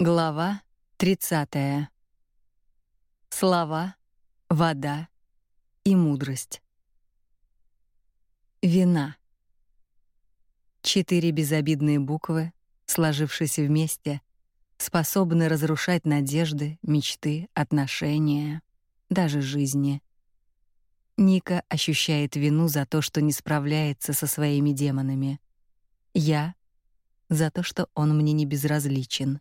Глава 30. Слова, вода и мудрость. Вина. Четыре безобидные буквы, сложившись вместе, способны разрушать надежды, мечты, отношения, даже жизни. Ника ощущает вину за то, что не справляется со своими демонами. Я за то, что он мне не безразличен.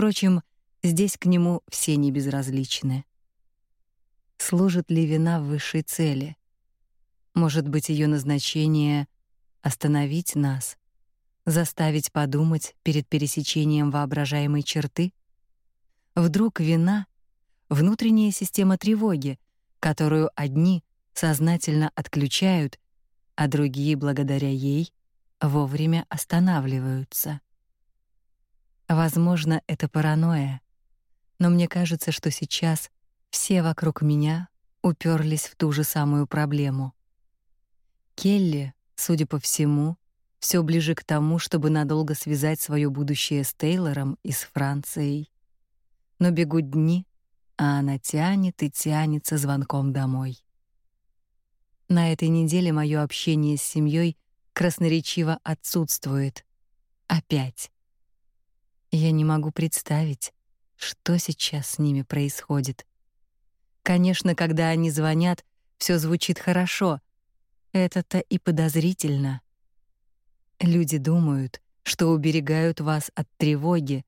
Впрочем, здесь к нему все не безразличны. Служит ли вина высшей цели? Может быть, ее назначение остановить нас, заставить подумать перед пересечением воображаемой черты? Вдруг вина внутренняя система тревоги, которую одни сознательно отключают, а другие благодаря ей вовремя останавливаются. Возможно, это паранойя, но мне кажется, что сейчас все вокруг меня уперлись в ту же самую проблему. Келли, судя по всему, все ближе к тому, чтобы надолго связать свое будущее с Тейлором и с Францией. Но бегут дни, а она тянет и тянется звонком домой. На этой неделе мое общение с семьей красноречиво отсутствует. Опять. Я не могу представить, что сейчас с ними происходит. Конечно, когда они звонят, все звучит хорошо. Это-то и подозрительно. Люди думают, что уберегают вас от тревоги,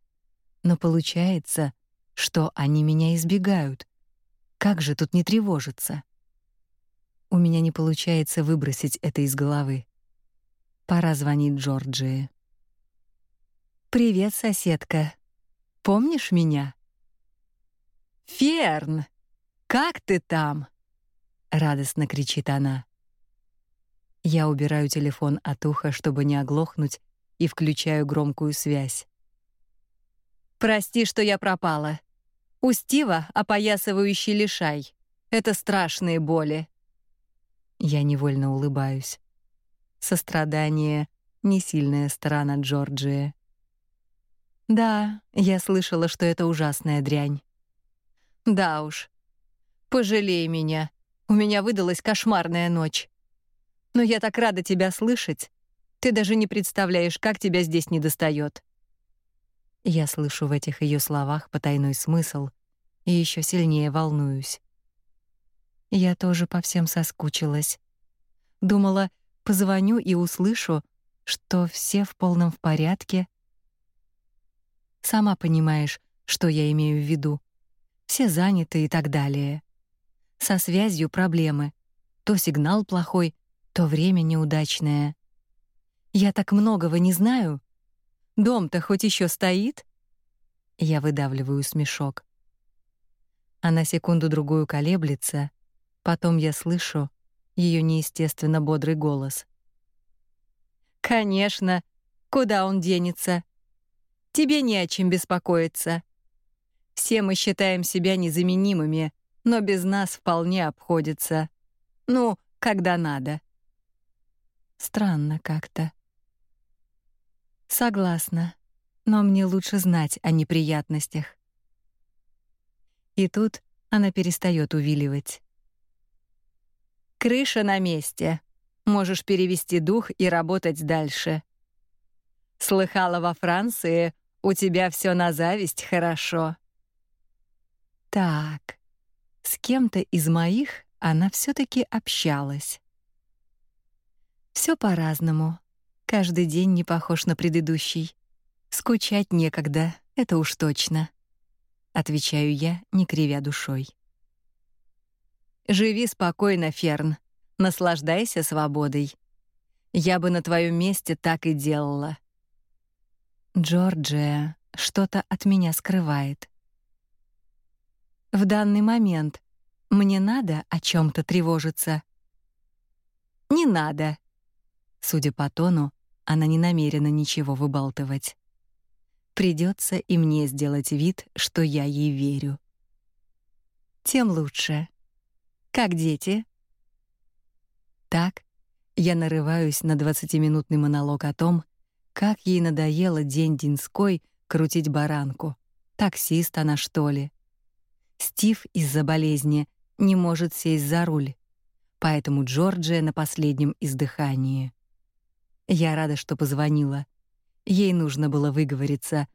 но получается, что они меня избегают. Как же тут не тревожиться? У меня не получается выбросить это из головы. Пора звонить Джорджии. Привет, соседка. Помнишь меня? Ферн, как ты там? радостно кричит она. Я убираю телефон от уха, чтобы не оглохнуть, и включаю громкую связь. Прости, что я пропала. У Стива опоясывающий лишай. Это страшные боли. Я невольно улыбаюсь. Сострадание не сильная сторона Джорджии. Да, я слышала, что это ужасная дрянь. Да уж. Пожалей меня. У меня выдалась кошмарная ночь. Но я так рада тебя слышать. Ты даже не представляешь, как тебя здесь недостает. Я слышу в этих ее словах потайной смысл и еще сильнее волнуюсь. Я тоже по всем соскучилась. Думала, позвоню и услышу, что все в полном порядке, Сама понимаешь, что я имею в виду. Все заняты и так далее. Со связью проблемы. То сигнал плохой, то время неудачное. Я так многого не знаю. Дом-то хоть еще стоит? Я выдавливаю смешок. Она секунду-другую колеблется, потом я слышу ее неестественно бодрый голос. Конечно, куда он денется? Тебе не о чем беспокоиться. Все мы считаем себя незаменимыми, но без нас вполне обходится. Ну, когда надо. Странно как-то. Согласна, но мне лучше знать о неприятностях. И тут она перестает увиливать. Крыша на месте. Можешь перевести дух и работать дальше. Слыхала во Франции, у тебя все на зависть хорошо. Так. С кем-то из моих она все таки общалась. Все по-разному. Каждый день не похож на предыдущий. Скучать некогда, это уж точно, отвечаю я, не кривя душой. Живи спокойно, Ферн. Наслаждайся свободой. Я бы на твоем месте так и делала. Джорджия что-то от меня скрывает. В данный момент мне надо о чем то тревожиться. Не надо. Судя по тону, она не намерена ничего выбалтывать. Придется и мне сделать вид, что я ей верю. Тем лучше. Как дети? Так я нарываюсь на двадцатиминутный монолог о том, как ей надоело день деньской, крутить баранку. Таксист она, что ли? Стив из-за болезни не может сесть за руль. Поэтому Джорджия на последнем издыхании. Я рада, что позвонила. Ей нужно было выговориться,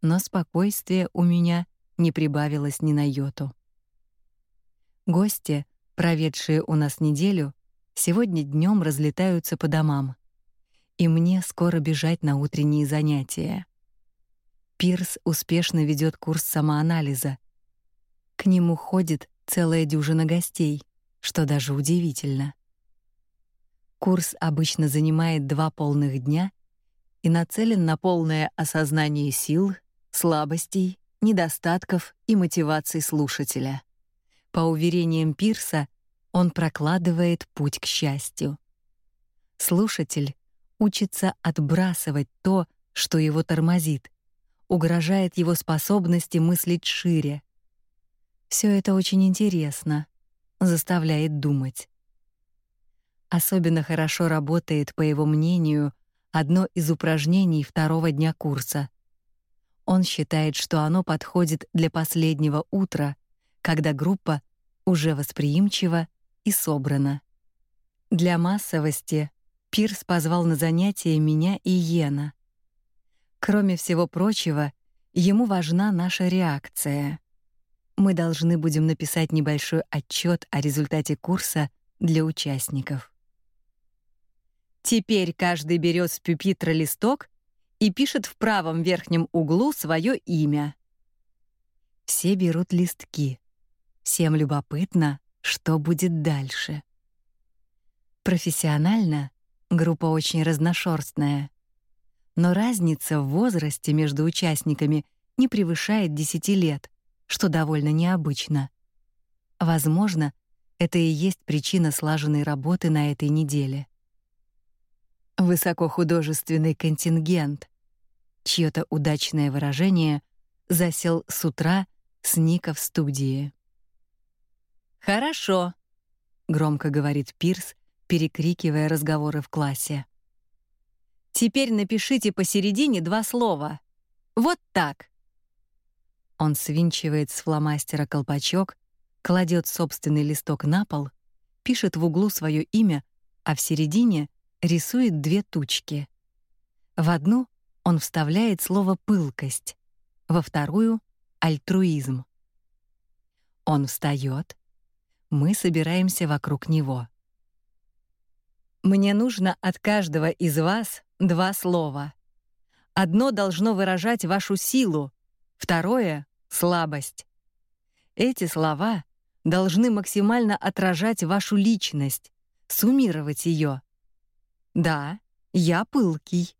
но спокойствие у меня не прибавилось ни на йоту. Гости, проведшие у нас неделю, сегодня днем разлетаются по домам. И мне скоро бежать на утренние занятия. Пирс успешно ведет курс самоанализа. К нему ходит целая дюжина гостей, что даже удивительно. Курс обычно занимает два полных дня и нацелен на полное осознание сил, слабостей, недостатков и мотиваций слушателя. По уверениям Пирса, он прокладывает путь к счастью. Слушатель учится отбрасывать то, что его тормозит, угрожает его способности мыслить шире. Все это очень интересно, заставляет думать. Особенно хорошо работает, по его мнению, одно из упражнений второго дня курса. Он считает, что оно подходит для последнего утра, когда группа уже восприимчива и собрана. Для массовости Пирс позвал на занятия меня и Йена. Кроме всего прочего, ему важна наша реакция. Мы должны будем написать небольшой отчет о результате курса для участников. Теперь каждый берет с пюпитра листок и пишет в правом верхнем углу свое имя. Все берут листки. Всем любопытно, что будет дальше. Профессионально группа очень разношерстная но разница в возрасте между участниками не превышает 10 лет, что довольно необычно. Возможно, это и есть причина слаженной работы на этой неделе. Высокохудожественный контингент. Чьё-то удачное выражение засел с утра с Ника в студии. Хорошо, громко говорит Пирс, перекрикивая разговоры в классе. Теперь напишите посередине два слова. Вот так. Он свинчивает с фломастера колпачок, кладет собственный листок на пол, пишет в углу свое имя, а в середине рисует две тучки. В одну он вставляет слово пылкость, во вторую альтруизм. Он встает, мы собираемся вокруг него. Мне нужно от каждого из вас два слова. Одно должно выражать вашу силу, второе слабость. Эти слова должны максимально отражать вашу личность, суммировать ее. Да, я пылкий.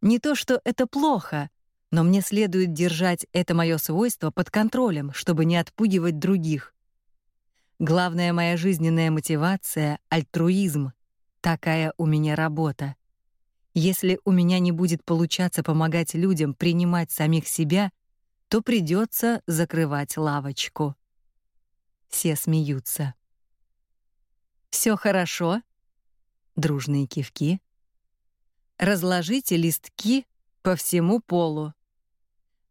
Не то, что это плохо, но мне следует держать это мое свойство под контролем, чтобы не отпугивать других. Главная моя жизненная мотивация альтруизм. Такая у меня работа. Если у меня не будет получаться помогать людям принимать самих себя, то придется закрывать лавочку. Все смеются. Все хорошо? Дружные кивки. Разложите листки по всему полу.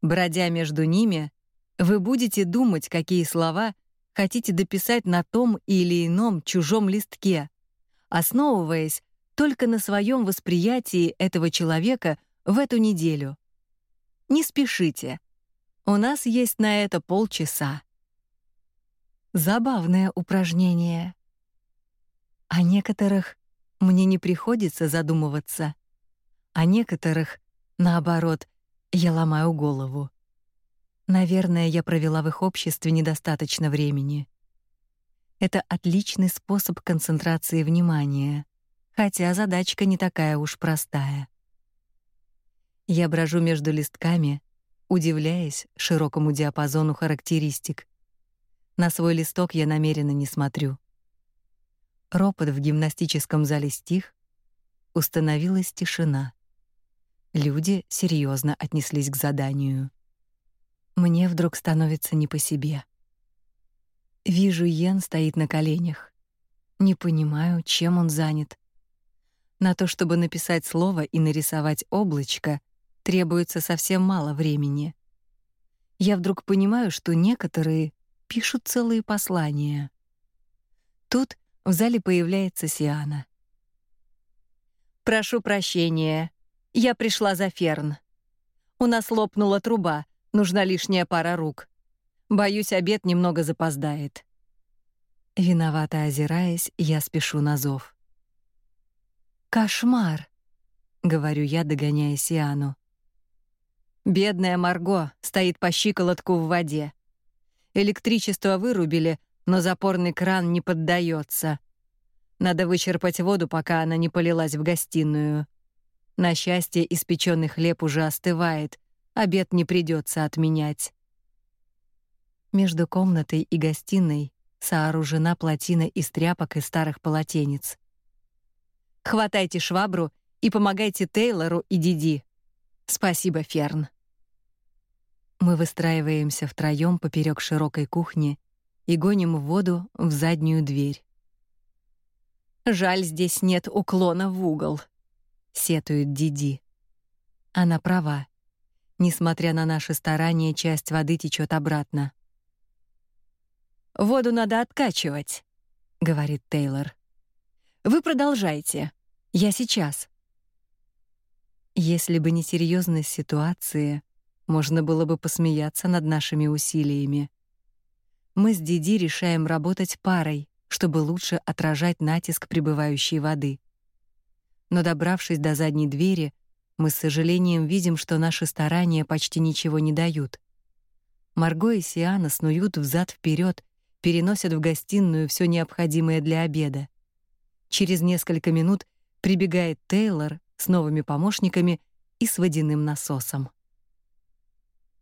Бродя между ними, вы будете думать, какие слова хотите дописать на том или ином чужом листке, основываясь только на своем восприятии этого человека в эту неделю. Не спешите. У нас есть на это полчаса. Забавное упражнение. О некоторых мне не приходится задумываться, а некоторых, наоборот, я ломаю голову. Наверное, я провела в их обществе недостаточно времени. Это отличный способ концентрации внимания, хотя задачка не такая уж простая. Я брожу между листками, удивляясь широкому диапазону характеристик. На свой листок я намеренно не смотрю. Ропот в гимнастическом зале стих, установилась тишина. Люди серьезно отнеслись к заданию. Мне вдруг становится не по себе. Вижу, Йен стоит на коленях. Не понимаю, чем он занят. На то, чтобы написать слово и нарисовать облачко, требуется совсем мало времени. Я вдруг понимаю, что некоторые пишут целые послания. Тут в зале появляется Сиана. Прошу прощения. Я пришла за Ферн. У нас лопнула труба, нужна лишняя пара рук. Боюсь, обед немного запоздает. Виновато озираясь, я спешу на зов. Кошмар, говорю я, догоняя Сиану. Бедная Марго стоит по щиколотку в воде. Электричество вырубили, но запорный кран не поддается. Надо вычерпать воду, пока она не полилась в гостиную. На счастье, испечённый хлеб уже остывает, обед не придется отменять. Между комнатой и гостиной сооружена плотина из тряпок и старых полотенец. Хватайте швабру и помогайте Тейлору и Диди. Спасибо, Ферн. Мы выстраиваемся втроем поперек широкой кухни и гоним воду в заднюю дверь. Жаль, здесь нет уклона в угол, сетует Диди. Она права. Несмотря на наши старания, часть воды течет обратно. Воду надо откачивать, говорит Тейлор. Вы продолжайте. Я сейчас. Если бы не серьезность ситуации, можно было бы посмеяться над нашими усилиями. Мы с Диди решаем работать парой, чтобы лучше отражать натиск прибывающей воды. Но добравшись до задней двери, мы с сожалением видим, что наши старания почти ничего не дают. Марго и Сиана снуют взад вперед, переносят в гостиную все необходимое для обеда. Через несколько минут прибегает Тейлор с новыми помощниками и с водяным насосом.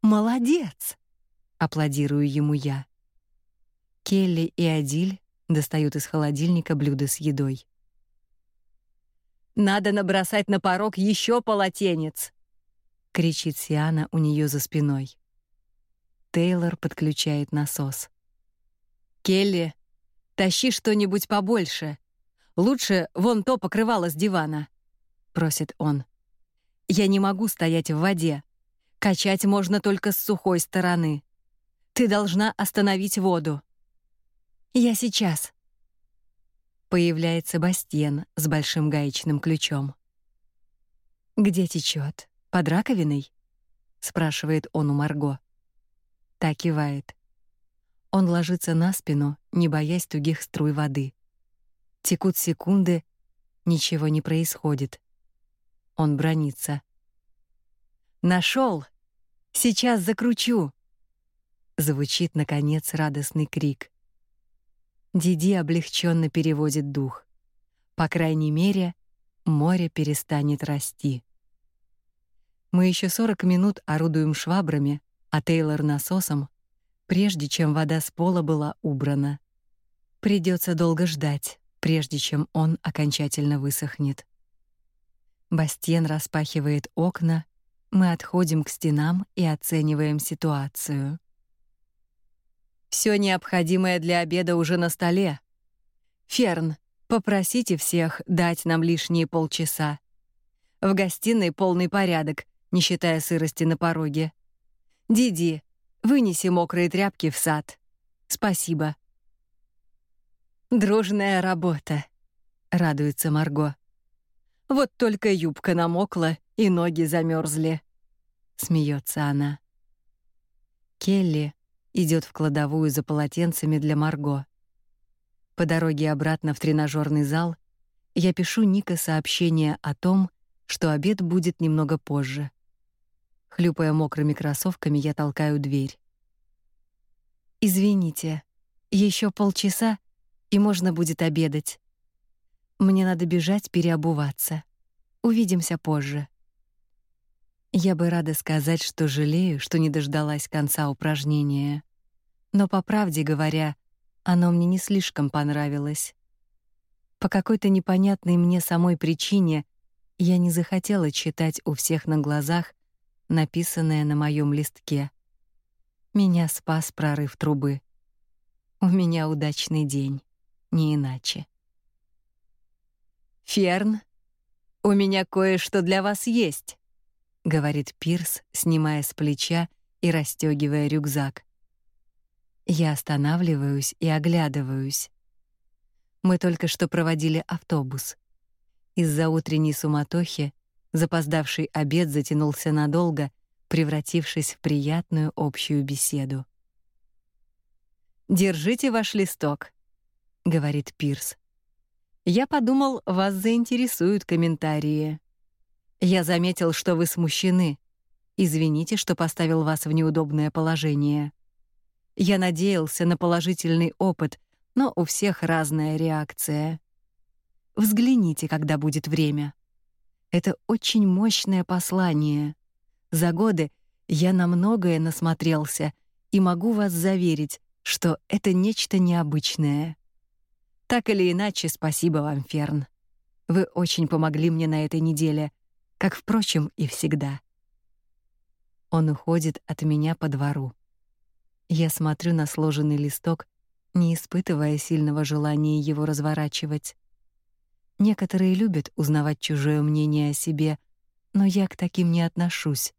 Молодец, аплодирую ему я. Келли и Адиль достают из холодильника блюда с едой. Надо набросать на порог еще полотенец, кричит Сиана у нее за спиной. Тейлор подключает насос. Келли, тащи что-нибудь побольше. Лучше вон то покрывало с дивана, просит он. Я не могу стоять в воде. Качать можно только с сухой стороны. Ты должна остановить воду. Я сейчас. Появляется Бастиен с большим гаечным ключом. Где течет? Под раковиной? спрашивает он у Марго. Так кивает. Он ложится на спину, не боясь тугих струй воды. Текут секунды, ничего не происходит. Он бронится. Нашел! Сейчас закручу. Звучит наконец радостный крик. Диди облегченно переводит дух. По крайней мере, море перестанет расти. Мы еще 40 минут орудуем швабрами, а Тейлор насосом, прежде чем вода с пола была убрана. Придется долго ждать, прежде чем он окончательно высохнет. Бастен распахивает окна мы отходим к стенам и оцениваем ситуацию. Все необходимое для обеда уже на столе. Ферн, попросите всех дать нам лишние полчаса. В гостиной полный порядок, не считая сырости на пороге. Диди, вынеси мокрые тряпки в сад. Спасибо. Дружная работа, радуется Марго. Вот только юбка намокла, и ноги замерзли. Смеется она. Келли идет в кладовую за полотенцами для Марго. По дороге обратно в тренажерный зал я пишу Ника сообщение о том, что обед будет немного позже. Хлюпая мокрыми кроссовками, я толкаю дверь. Извините, еще полчаса, и можно будет обедать. Мне надо бежать переобуваться. Увидимся позже. Я бы рада сказать, что жалею, что не дождалась конца упражнения. Но по правде говоря, оно мне не слишком понравилось. По какой-то непонятной мне самой причине я не захотела читать у всех на глазах написанное на моем листке. Меня спас прорыв трубы. У меня удачный день, не иначе. Ферн, у меня кое-что для вас есть говорит Пирс, снимая с плеча и расстегивая рюкзак. Я останавливаюсь и оглядываюсь. Мы только что проводили автобус. Из-за утренней суматохи запоздавший обед затянулся надолго, превратившись в приятную общую беседу. Держите ваш листок, говорит Пирс. Я подумал, вас заинтересуют комментарии. Я заметил, что вы смущены. Извините, что поставил вас в неудобное положение. Я надеялся на положительный опыт, но у всех разная реакция. Взгляните, когда будет время. Это очень мощное послание. За годы я на многое насмотрелся и могу вас заверить, что это нечто необычное. Так или иначе, спасибо вам, Ферн. Вы очень помогли мне на этой неделе, как впрочем и всегда. Он уходит от меня по двору. Я смотрю на сложенный листок, не испытывая сильного желания его разворачивать. Некоторые любят узнавать чужое мнение о себе, но я к таким не отношусь.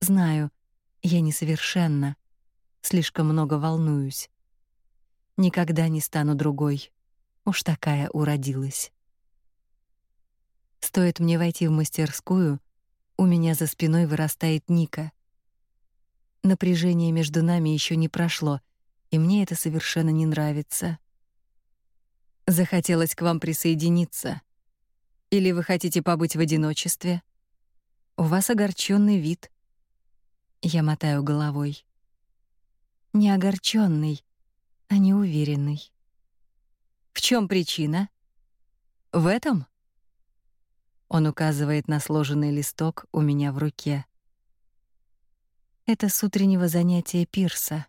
Знаю, я несовершенна, слишком много волнуюсь. Никогда не стану другой. Уж такая уродилась. Стоит мне войти в мастерскую, у меня за спиной вырастает Ника. Напряжение между нами еще не прошло, и мне это совершенно не нравится. Захотелось к вам присоединиться. Или вы хотите побыть в одиночестве? У вас огорченный вид. Я мотаю головой. Не огорченный, а неуверенный. В чем причина? В этом? Он указывает на сложенный листок у меня в руке. Это с утреннего занятия пирса.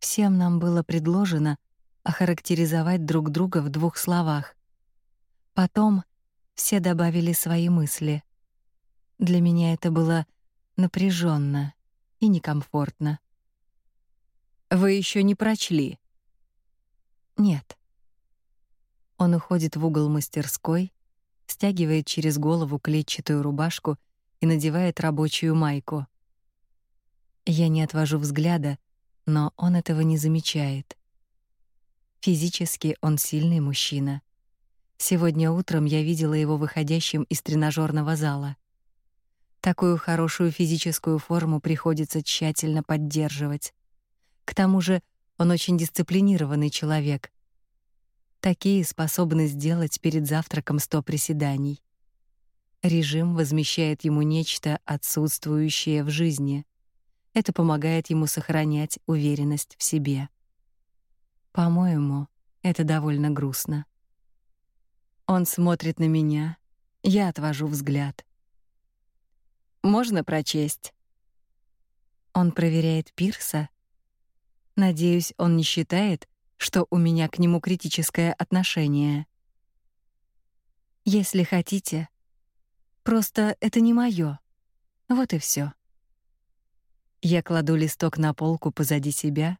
Всем нам было предложено охарактеризовать друг друга в двух словах. Потом все добавили свои мысли. Для меня это было напряженно и некомфортно. Вы еще не прочли? Нет. Он уходит в угол мастерской, стягивает через голову клетчатую рубашку и надевает рабочую майку. Я не отвожу взгляда, но он этого не замечает. Физически он сильный мужчина. Сегодня утром я видела его выходящим из тренажерного зала. Такую хорошую физическую форму приходится тщательно поддерживать. К тому же, он очень дисциплинированный человек. Такие способны сделать перед завтраком сто приседаний. Режим возмещает ему нечто отсутствующее в жизни. Это помогает ему сохранять уверенность в себе. По-моему, это довольно грустно. Он смотрит на меня, я отвожу взгляд. Можно прочесть. Он проверяет Пирса. Надеюсь, он не считает, что у меня к нему критическое отношение. Если хотите, просто это не моё. Вот и всё. Я кладу листок на полку позади себя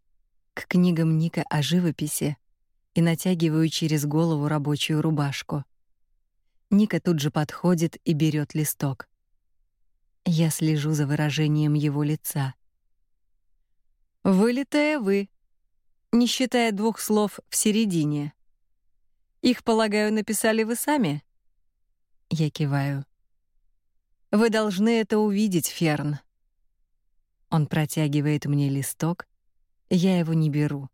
к книгам Ника о живописи и натягиваю через голову рабочую рубашку. Ника тут же подходит и берет листок. Я слежу за выражением его лица. Вылитая вы, не считая двух слов в середине. Их, полагаю, написали вы сами? Я киваю. Вы должны это увидеть, Ферн. Он протягивает мне листок, я его не беру.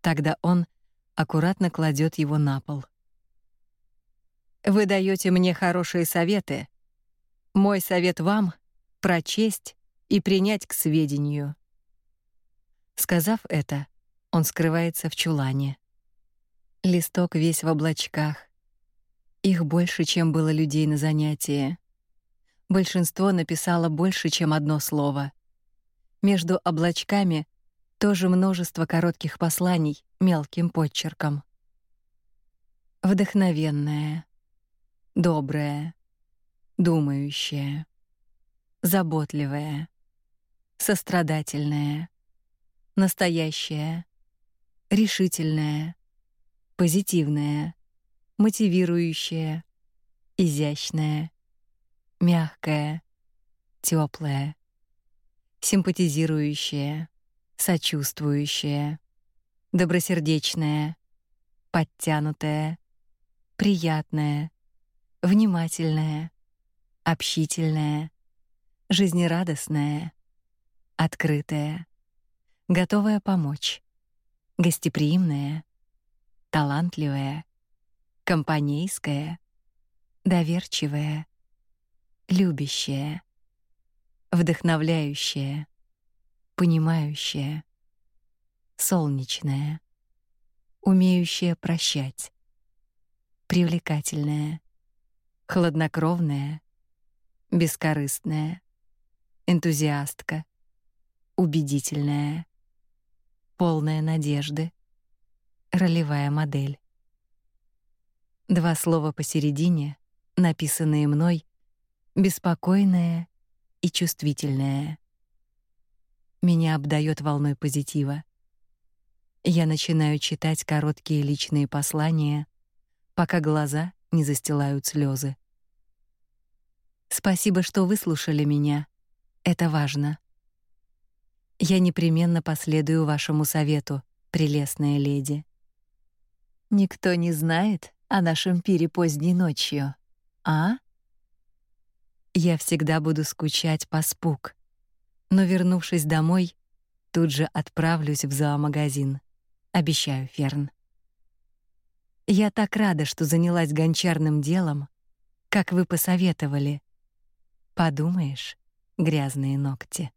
Тогда он аккуратно кладет его на пол. Вы даете мне хорошие советы. Мой совет вам прочесть и принять к сведению. Сказав это, он скрывается в чулане. Листок весь в облачках. Их больше, чем было людей на занятии. Большинство написало больше, чем одно слово. Между облачками тоже множество коротких посланий мелким подчерком. Вдохновенная, добрая, думающая, заботливая, сострадательная, настоящая, решительная, позитивная, мотивирующая, изящная, мягкая, теплое, симпатизирующее, сочувствующее, добросердечное, подтянутое, приятное, внимательное, общительное, жизнерадостное, открытое, готовое помочь, гостеприимное, талантливое, компанейское, доверчивое, любящее, вдохновляющее, понимающее, солнечное, умеющее прощать, привлекательное, хладнокровное, бескорыстное, энтузиастка, убедительная, полная надежды, ролевая модель. Два слова посередине, написанные мной, беспокойное и чувствительное. Меня обдаёт волной позитива. Я начинаю читать короткие личные послания, пока глаза не застилают слезы. Спасибо, что выслушали меня. Это важно. Я непременно последую вашему совету, прелестная леди. Никто не знает о нашем пире поздней ночью, а? Я всегда буду скучать по спук, но вернувшись домой, тут же отправлюсь в зоомагазин. Обещаю, Ферн. Я так рада, что занялась гончарным делом, как вы посоветовали. Подумаешь, грязные ногти.